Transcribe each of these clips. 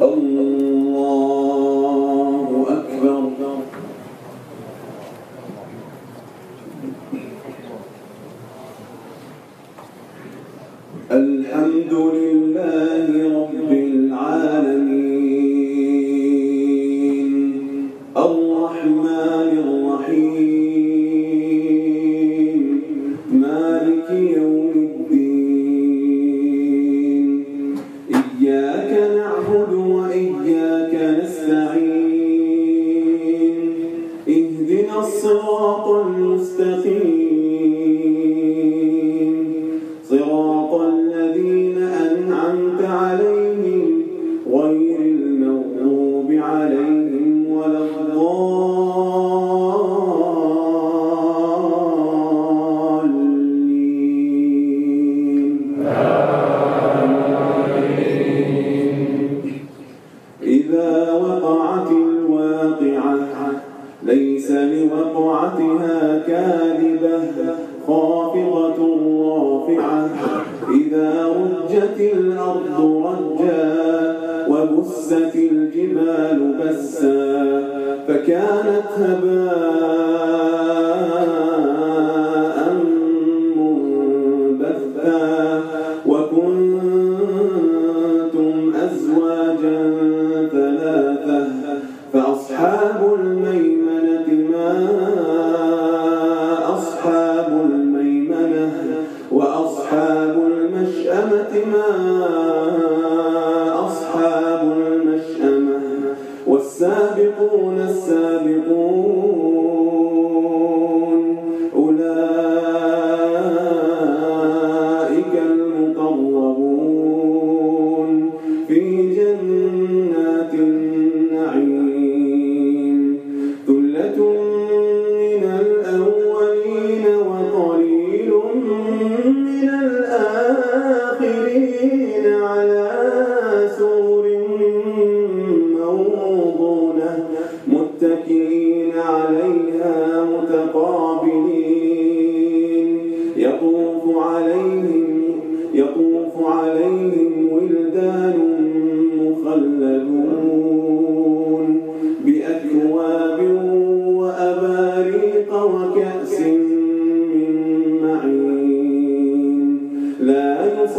Oh.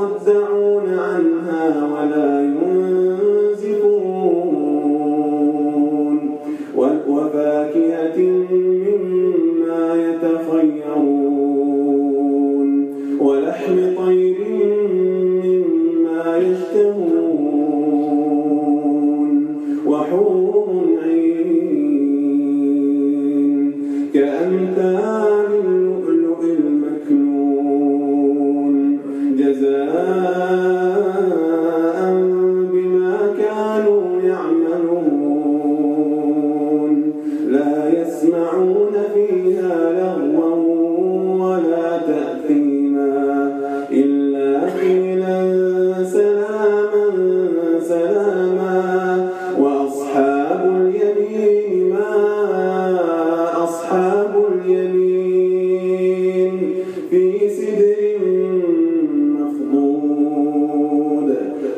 sondern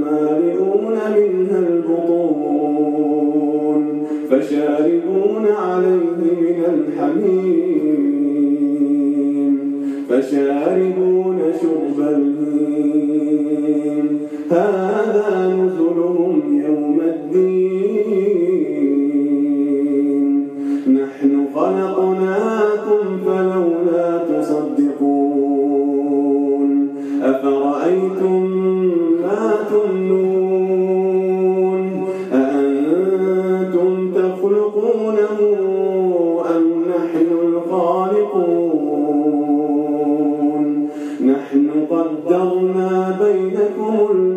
فمالئون منها البطون فشاربون عليه من الحميم فشاربون شرب الهيم. هذا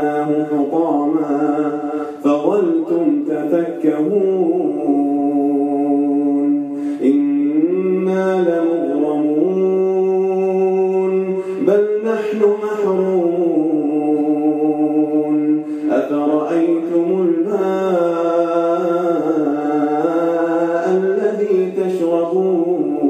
لجعلناه حطاما فظلتم تفكهون إنا لمغرمون بل نحن محرومون أفرأيتم الماء الذي تشربون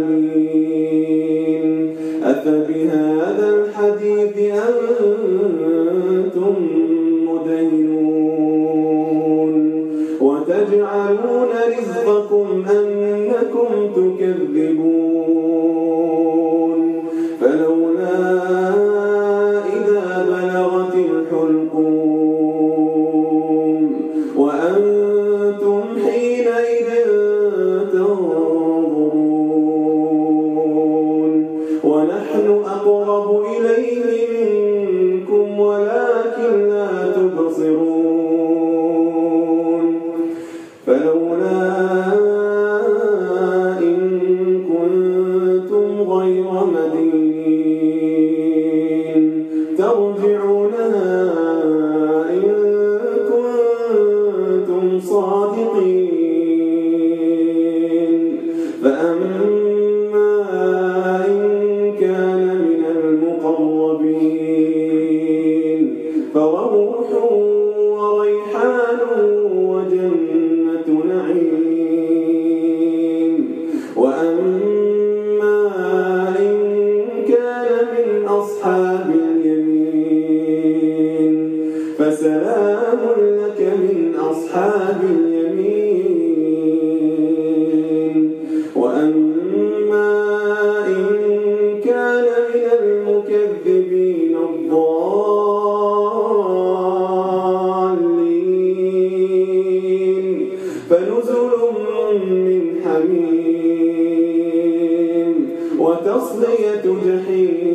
تكذبون. فأما إن كان من المقربين وريحان وجنة نعيم. وأما إن كان من أصحاب اليمين فسلام لك من أصحاب اليمين. وتصلية جحيم.